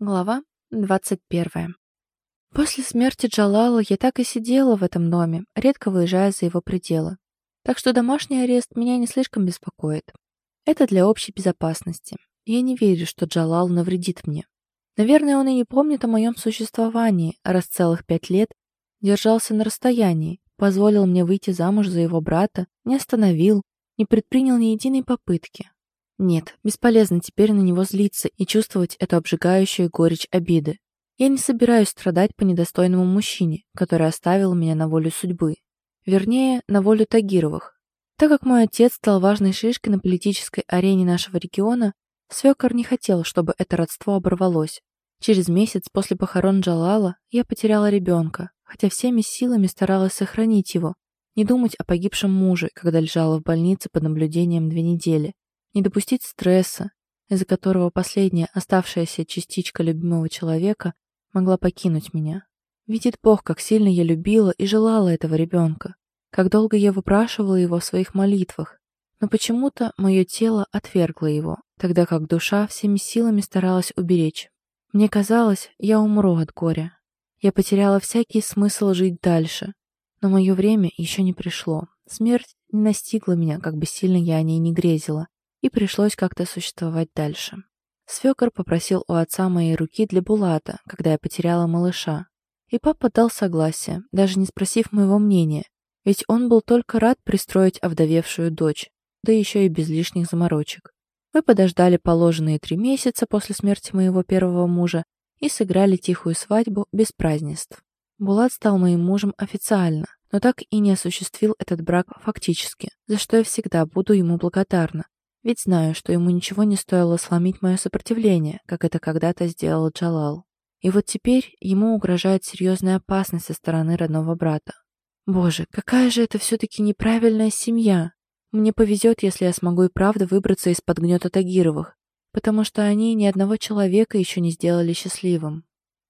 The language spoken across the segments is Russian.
Глава 21. После смерти Джалала я так и сидела в этом доме, редко выезжая за его пределы. Так что домашний арест меня не слишком беспокоит. Это для общей безопасности. Я не верю, что Джалал навредит мне. Наверное, он и не помнит о моем существовании, раз целых пять лет держался на расстоянии, позволил мне выйти замуж за его брата, не остановил, не предпринял ни единой попытки, нет, бесполезно теперь на него злиться и чувствовать эту обжигающую горечь обиды. Я не собираюсь страдать по недостойному мужчине, который оставил меня на волю судьбы. Вернее, на волю Тагировых. Так как мой отец стал важной шишкой на политической арене нашего региона, свекор не хотел, чтобы это родство оборвалось. Через месяц после похорон Джалала я потеряла ребенка, хотя всеми силами старалась сохранить его, не думать о погибшем муже, когда лежала в больнице под наблюдением две недели не допустить стресса, из-за которого последняя оставшаяся частичка любимого человека могла покинуть меня. Видит Бог, как сильно я любила и желала этого ребенка, как долго я выпрашивала его в своих молитвах, но почему-то мое тело отвергло его, тогда как душа всеми силами старалась уберечь. Мне казалось, я умру от горя. Я потеряла всякий смысл жить дальше, но мое время еще не пришло. Смерть не настигла меня, как бы сильно я о ней не грезила, и пришлось как-то существовать дальше. Свекор попросил у отца моей руки для Булата, когда я потеряла малыша. И папа дал согласие, даже не спросив моего мнения, ведь он был только рад пристроить овдовевшую дочь, да еще и без лишних заморочек. Мы подождали положенные три месяца после смерти моего первого мужа и сыграли тихую свадьбу без празднеств. Булат стал моим мужем официально, но так и не осуществил этот брак фактически, за что я всегда буду ему благодарна, ведь знаю, что ему ничего не стоило сломить мое сопротивление, как это когда-то сделал Джалал. И вот теперь ему угрожает серьезная опасность со стороны родного брата. Боже, какая же это все-таки неправильная семья. Мне повезет, если я смогу и правда выбраться из-под гнета Тагировых, потому что они ни одного человека еще не сделали счастливым.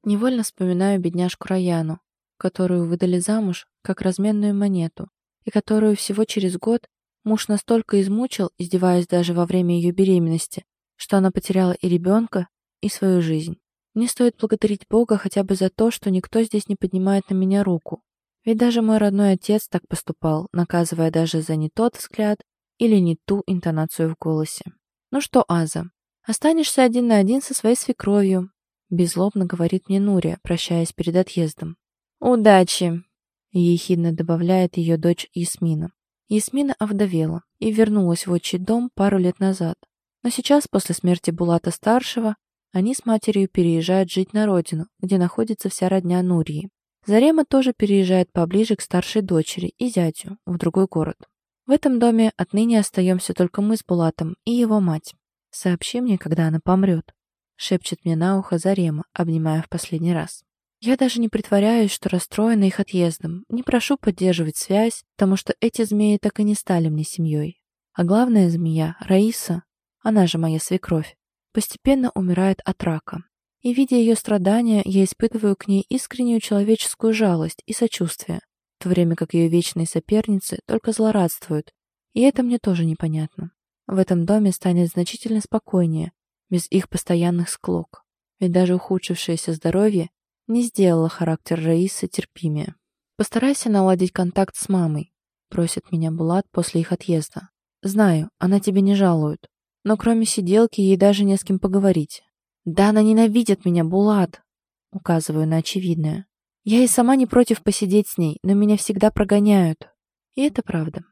Невольно вспоминаю бедняжку Раяну, которую выдали замуж как разменную монету, и которую всего через год Муж настолько измучил, издеваясь даже во время ее беременности, что она потеряла и ребенка, и свою жизнь. Мне стоит благодарить Бога хотя бы за то, что никто здесь не поднимает на меня руку. Ведь даже мой родной отец так поступал, наказывая даже за не тот взгляд или не ту интонацию в голосе. «Ну что, Аза, останешься один на один со своей свекровью», беззлобно говорит мне Нурия, прощаясь перед отъездом. «Удачи!» — ехидно добавляет ее дочь Ясмина. Ясмина овдовела и вернулась в отчий дом пару лет назад. Но сейчас, после смерти Булата-старшего, они с матерью переезжают жить на родину, где находится вся родня Нурии. Зарема тоже переезжает поближе к старшей дочери и зятю, в другой город. В этом доме отныне остаемся только мы с Булатом и его мать. Сообщи мне, когда она помрет, шепчет мне на ухо Зарема, обнимая в последний раз. Я даже не притворяюсь, что расстроена их отъездом, не прошу поддерживать связь, потому что эти змеи так и не стали мне семьей. А главная змея, Раиса, она же моя свекровь, постепенно умирает от рака. И, видя ее страдания, я испытываю к ней искреннюю человеческую жалость и сочувствие, в то время как ее вечные соперницы только злорадствуют, и это мне тоже непонятно. В этом доме станет значительно спокойнее, без их постоянных склок. Ведь даже ухудшившееся здоровье не сделала характер Раисы терпимее. «Постарайся наладить контакт с мамой», — просит меня Булат после их отъезда. «Знаю, она тебе не жалует, но кроме сиделки ей даже не с кем поговорить». «Да она ненавидит меня, Булат!» — указываю на очевидное. «Я и сама не против посидеть с ней, но меня всегда прогоняют». И это правда.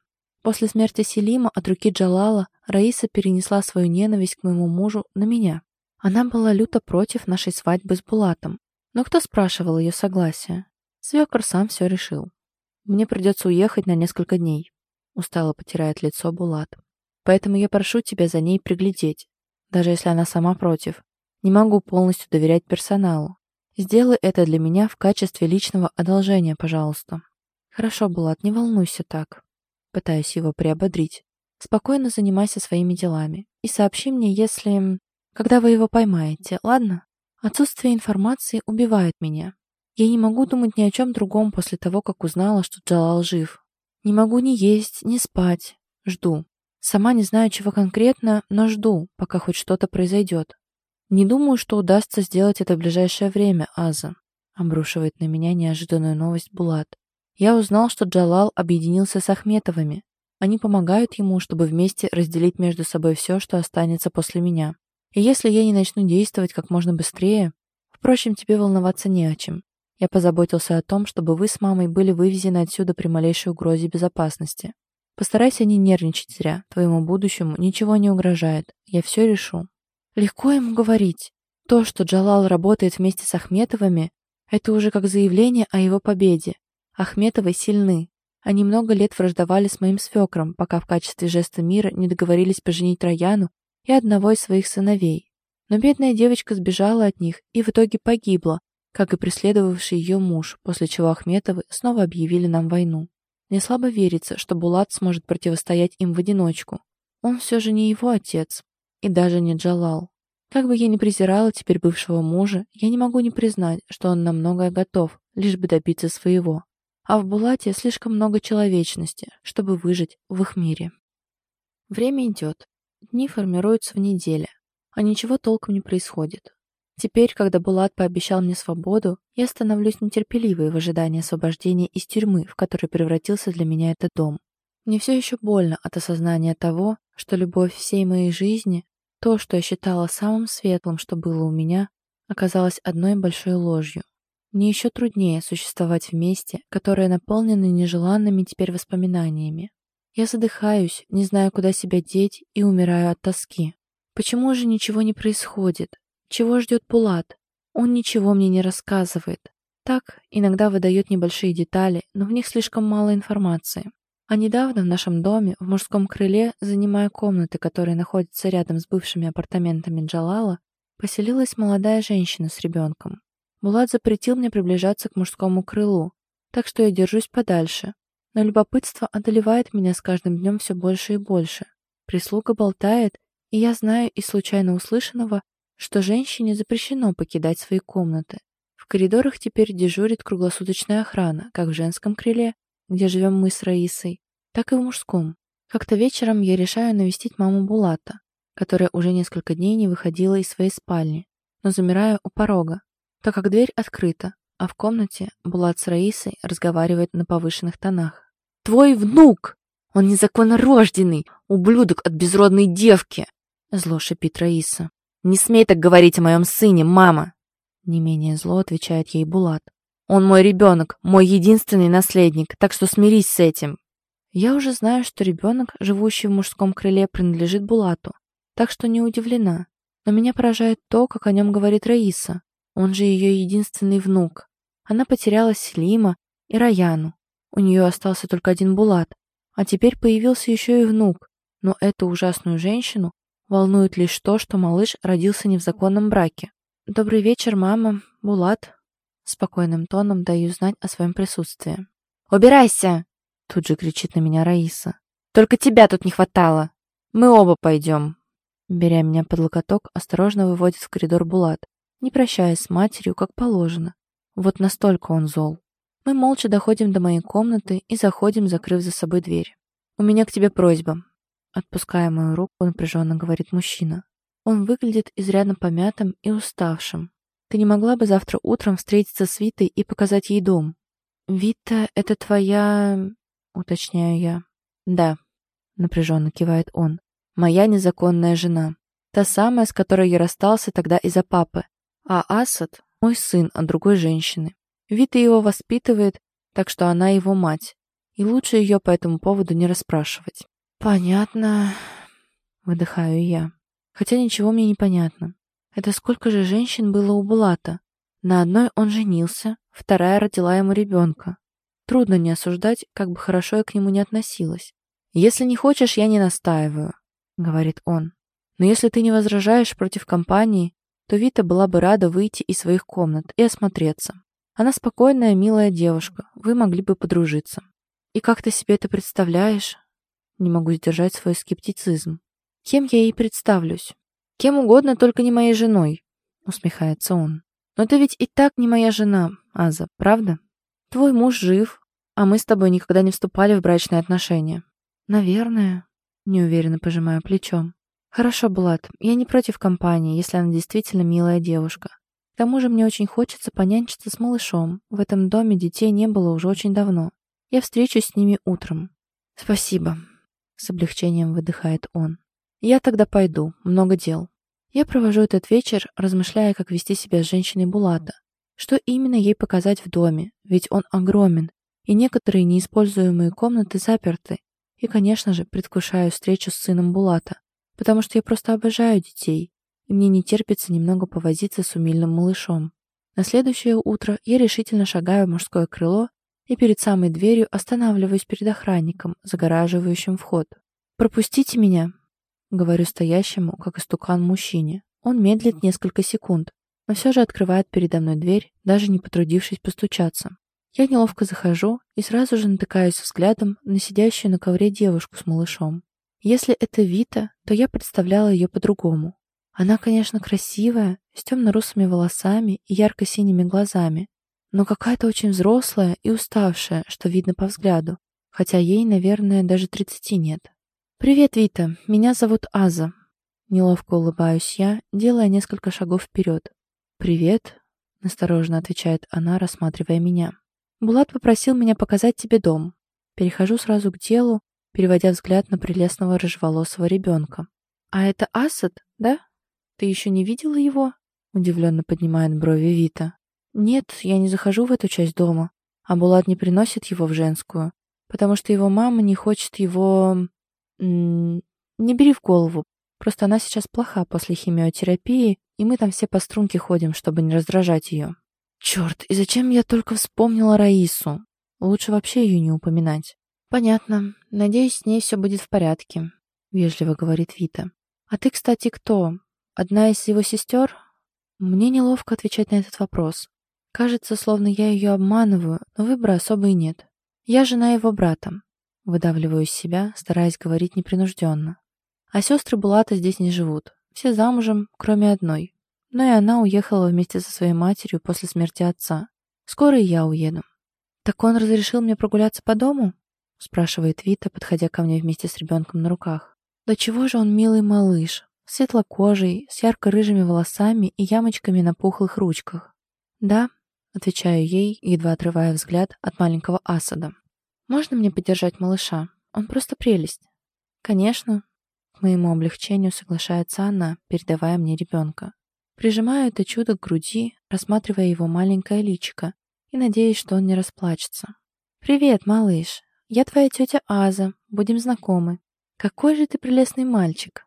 После смерти Селима от руки Джалала Раиса перенесла свою ненависть к моему мужу на меня. Она была люто против нашей свадьбы с Булатом, но кто спрашивал ее согласия? Свекор сам все решил. Мне придется уехать на несколько дней. Устало потирает лицо Булат. Поэтому я прошу тебя за ней приглядеть, даже если она сама против. Не могу полностью доверять персоналу. Сделай это для меня в качестве личного одолжения, пожалуйста. Хорошо, Булат, не волнуйся так. Пытаюсь его приободрить. Спокойно занимайся своими делами. И сообщи мне, если... Когда вы его поймаете, ладно? Отсутствие информации убивает меня. Я не могу думать ни о чем другом после того, как узнала, что Джалал жив. Не могу ни есть, ни спать. Жду. Сама не знаю, чего конкретно, но жду, пока хоть что-то произойдет. «Не думаю, что удастся сделать это в ближайшее время, Аза», обрушивает на меня неожиданную новость Булат. «Я узнал, что Джалал объединился с Ахметовыми. Они помогают ему, чтобы вместе разделить между собой все, что останется после меня. И если я не начну действовать как можно быстрее... Впрочем, тебе волноваться не о чем. Я позаботился о том, чтобы вы с мамой были вывезены отсюда при малейшей угрозе безопасности. Постарайся не нервничать зря. Твоему будущему ничего не угрожает. Я все решу. Легко ему говорить. То, что Джалал работает вместе с Ахметовыми, это уже как заявление о его победе. Ахметовы сильны. Они много лет враждовали с моим свекром, пока в качестве жеста мира не договорились поженить Трояну и одного из своих сыновей. Но бедная девочка сбежала от них и в итоге погибла, как и преследовавший ее муж, после чего Ахметовы снова объявили нам войну. Мне слабо верится, что Булат сможет противостоять им в одиночку. Он все же не его отец, и даже не Джалал. Как бы я ни презирала теперь бывшего мужа, я не могу не признать, что он на многое готов, лишь бы добиться своего. А в Булате слишком много человечности, чтобы выжить в их мире. Время идет. Дни формируются в неделе, а ничего толком не происходит. Теперь, когда Булат пообещал мне свободу, я становлюсь нетерпеливой в ожидании освобождения из тюрьмы, в которой превратился для меня этот дом. Мне все еще больно от осознания того, что любовь всей моей жизни, то, что я считала самым светлым, что было у меня, оказалось одной большой ложью. Мне еще труднее существовать вместе, которое наполнено нежеланными теперь воспоминаниями. Я задыхаюсь, не знаю, куда себя деть, и умираю от тоски. Почему же ничего не происходит? Чего ждет Пулат? Он ничего мне не рассказывает. Так, иногда выдает небольшие детали, но в них слишком мало информации. А недавно в нашем доме, в мужском крыле, занимая комнаты, которые находятся рядом с бывшими апартаментами Джалала, поселилась молодая женщина с ребенком. Булат запретил мне приближаться к мужскому крылу, так что я держусь подальше. Но любопытство одолевает меня с каждым днем все больше и больше. Прислуга болтает, и я знаю из случайно услышанного, что женщине запрещено покидать свои комнаты. В коридорах теперь дежурит круглосуточная охрана, как в женском крыле, где живем мы с Раисой, так и в мужском. Как-то вечером я решаю навестить маму Булата, которая уже несколько дней не выходила из своей спальни, но замираю у порога, так как дверь открыта, а в комнате Булат с Раисой разговаривает на повышенных тонах. «Твой внук! Он незаконно рожденный, ублюдок от безродной девки!» Зло шипит Раиса. «Не смей так говорить о моем сыне, мама!» Не менее зло отвечает ей Булат. Он мой ребенок, мой единственный наследник, так что смирись с этим. Я уже знаю, что ребенок, живущий в мужском крыле, принадлежит Булату, так что не удивлена. Но меня поражает то, как о нем говорит Раиса. Он же ее единственный внук. Она потеряла Селима и Раяну. У нее остался только один Булат. А теперь появился еще и внук. Но эту ужасную женщину волнует лишь то, что малыш родился не в законном браке. «Добрый вечер, мама. Булат», Спокойным тоном даю знать о своем присутствии. «Убирайся!» Тут же кричит на меня Раиса. «Только тебя тут не хватало! Мы оба пойдем!» Беря меня под локоток, осторожно выводит в коридор Булат, не прощаясь с матерью, как положено. Вот настолько он зол. Мы молча доходим до моей комнаты и заходим, закрыв за собой дверь. «У меня к тебе просьба». Отпуская мою руку, напряженно говорит мужчина. Он выглядит изрядно помятым и уставшим, ты не могла бы завтра утром встретиться с Витой и показать ей дом? Вита — это твоя... уточняю я. Да, напряженно кивает он. Моя незаконная жена. Та самая, с которой я расстался тогда из-за папы. А Асад — мой сын от другой женщины. Вита его воспитывает, так что она его мать. И лучше ее по этому поводу не расспрашивать. Понятно, выдыхаю я. Хотя ничего мне не понятно. Это сколько же женщин было у Булата? На одной он женился, вторая родила ему ребенка. Трудно не осуждать, как бы хорошо я к нему не относилась. «Если не хочешь, я не настаиваю», — говорит он. «Но если ты не возражаешь против компании, то Вита была бы рада выйти из своих комнат и осмотреться. Она спокойная, милая девушка, вы могли бы подружиться. И как ты себе это представляешь?» Не могу сдержать свой скептицизм. Кем я ей представлюсь? Кем угодно, только не моей женой, усмехается он. Но ты ведь и так не моя жена, Аза, правда? Твой муж жив, а мы с тобой никогда не вступали в брачные отношения. Наверное, неуверенно пожимаю плечом. Хорошо, Булат, я не против компании, если она действительно милая девушка. К тому же мне очень хочется понянчиться с малышом. В этом доме детей не было уже очень давно. Я встречусь с ними утром. Спасибо. С облегчением выдыхает он. Я тогда пойду, много дел. Я провожу этот вечер, размышляя, как вести себя с женщиной Булата. Что именно ей показать в доме, ведь он огромен, и некоторые неиспользуемые комнаты заперты. И, конечно же, предвкушаю встречу с сыном Булата, потому что я просто обожаю детей, и мне не терпится немного повозиться с умильным малышом. На следующее утро я решительно шагаю в мужское крыло и перед самой дверью останавливаюсь перед охранником, загораживающим вход. «Пропустите меня!» — говорю стоящему, как истукан мужчине. Он медлит несколько секунд, но все же открывает передо мной дверь, даже не потрудившись постучаться. Я неловко захожу и сразу же натыкаюсь взглядом на сидящую на ковре девушку с малышом. Если это Вита, то я представляла ее по-другому. Она, конечно, красивая, с темно-русыми волосами и ярко-синими глазами, но какая-то очень взрослая и уставшая, что видно по взгляду, хотя ей, наверное, даже тридцати нет. «Привет, Вита, меня зовут Аза». Неловко улыбаюсь я, делая несколько шагов вперед. «Привет», — настороженно отвечает она, рассматривая меня. «Булат попросил меня показать тебе дом». Перехожу сразу к делу, переводя взгляд на прелестного рыжеволосого ребенка. «А это Асад, да? Ты еще не видела его?» Удивленно поднимает брови Вита. «Нет, я не захожу в эту часть дома, а Булат не приносит его в женскую, потому что его мама не хочет его... Не бери в голову, просто она сейчас плоха после химиотерапии и мы там все по струнке ходим, чтобы не раздражать ее. Черт, и зачем я только вспомнила Раису? Лучше вообще ее не упоминать. Понятно. Надеюсь, с ней все будет в порядке, вежливо говорит Вита. А ты, кстати, кто? Одна из его сестер? Мне неловко отвечать на этот вопрос. Кажется, словно я ее обманываю, но выбора особо и нет. Я жена его брата. Выдавливаю из себя, стараясь говорить непринужденно. А сестры Булата здесь не живут. Все замужем, кроме одной. Но и она уехала вместе со своей матерью после смерти отца. Скоро и я уеду. «Так он разрешил мне прогуляться по дому?» спрашивает Вита, подходя ко мне вместе с ребенком на руках. «Да чего же он милый малыш, светлокожий, с ярко-рыжими волосами и ямочками на пухлых ручках?» «Да», — отвечаю ей, едва отрывая взгляд от маленького Асада. «Можно мне подержать малыша? Он просто прелесть». «Конечно», к моему облегчению соглашается она, передавая мне ребенка. Прижимаю это чудо к груди, рассматривая его маленькое личико и надеясь, что он не расплачется. «Привет, малыш. Я твоя тетя Аза. Будем знакомы. Какой же ты прелестный мальчик!»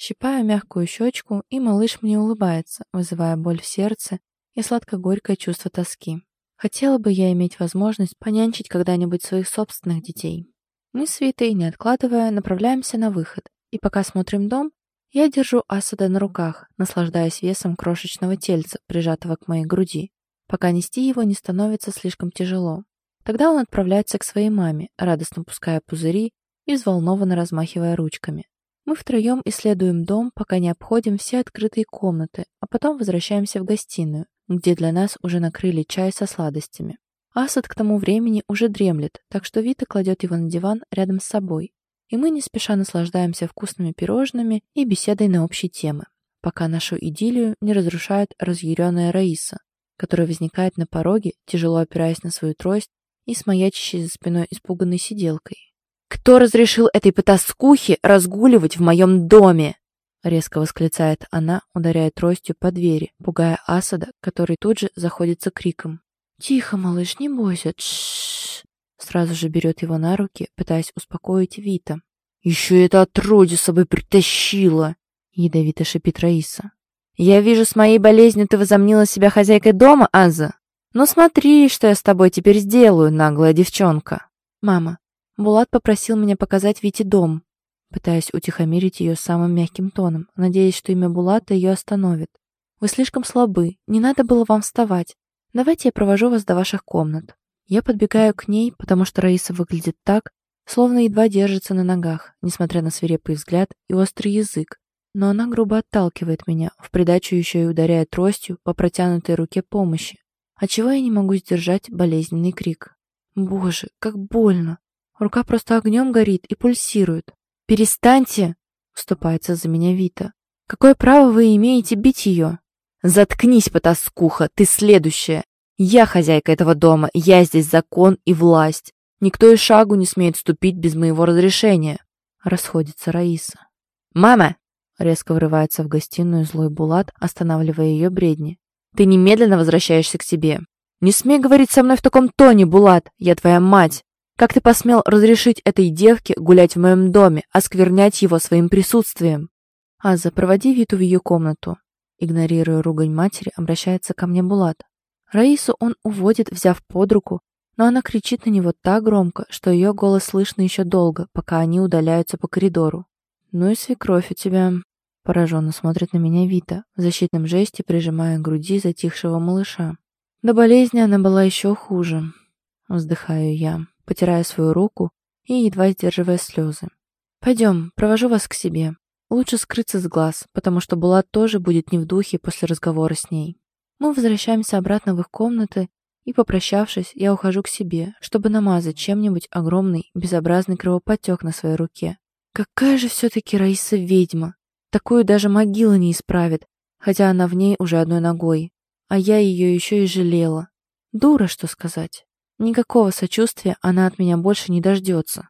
Щипаю мягкую щечку, и малыш мне улыбается, вызывая боль в сердце и сладко-горькое чувство тоски. Хотела бы я иметь возможность понянчить когда-нибудь своих собственных детей. Мы с Витой, не откладывая, направляемся на выход, и пока смотрим дом, я держу Асада на руках, наслаждаясь весом крошечного тельца, прижатого к моей груди, пока нести его не становится слишком тяжело. Тогда он отправляется к своей маме, радостно пуская пузыри и взволнованно размахивая ручками. Мы втроем исследуем дом, пока не обходим все открытые комнаты, а потом возвращаемся в гостиную, где для нас уже накрыли чай со сладостями. Асад к тому времени уже дремлет, так что Вита кладет его на диван рядом с собой, и мы не спеша наслаждаемся вкусными пирожными и беседой на общие темы, пока нашу идиллию не разрушает разъяренная Раиса, которая возникает на пороге, тяжело опираясь на свою трость и с маячащей за спиной испуганной сиделкой. «Кто разрешил этой потаскухе разгуливать в моем доме?» Резко восклицает она, ударяя тростью по двери, пугая Асада, который тут же заходится криком. «Тихо, малыш, не бойся. Тш Сразу же берет его на руки, пытаясь успокоить Вита. «Еще это отродье с собой притащила!» Ядовито шипит Раиса. «Я вижу, с моей болезнью ты возомнила себя хозяйкой дома, Аза. Ну смотри, что я с тобой теперь сделаю, наглая девчонка!» «Мама, Булат попросил меня показать Вите дом», пытаясь утихомирить ее самым мягким тоном, надеясь, что имя Булата ее остановит. «Вы слишком слабы, не надо было вам вставать. Давайте я провожу вас до ваших комнат». Я подбегаю к ней, потому что Раиса выглядит так, словно едва держится на ногах, несмотря на свирепый взгляд и острый язык. Но она грубо отталкивает меня, в придачу еще и ударяя тростью по протянутой руке помощи, отчего я не могу сдержать болезненный крик. Боже, как больно! Рука просто огнем горит и пульсирует. «Перестаньте!» — Уступается за меня Вита. Какое право вы имеете бить ее? Заткнись, потаскуха, ты следующая. Я хозяйка этого дома, я здесь закон и власть. Никто и шагу не смеет ступить без моего разрешения. Расходится Раиса. «Мама!» — резко врывается в гостиную злой Булат, останавливая ее бредни. «Ты немедленно возвращаешься к себе. Не смей говорить со мной в таком тоне, Булат, я твоя мать. Как ты посмел разрешить этой девке гулять в моем доме, осквернять его своим присутствием?» «Аза, проводи Виту в ее комнату». Игнорируя ругань матери, обращается ко мне Булат. Раису он уводит, взяв под руку, но она кричит на него так громко, что ее голос слышно еще долго, пока они удаляются по коридору. «Ну и свекровь у тебя...» Пораженно смотрит на меня Вита, в защитном жесте прижимая к груди затихшего малыша. До болезни она была еще хуже. Вздыхаю я, потирая свою руку и едва сдерживая слезы. «Пойдем, провожу вас к себе. Лучше скрыться с глаз, потому что Булат тоже будет не в духе после разговора с ней». Мы возвращаемся обратно в их комнаты, и, попрощавшись, я ухожу к себе, чтобы намазать чем-нибудь огромный, безобразный кровоподтек на своей руке. Какая же все-таки Раиса ведьма! Такую даже могила не исправит, хотя она в ней уже одной ногой. А я ее еще и жалела. Дура, что сказать. Никакого сочувствия она от меня больше не дождется.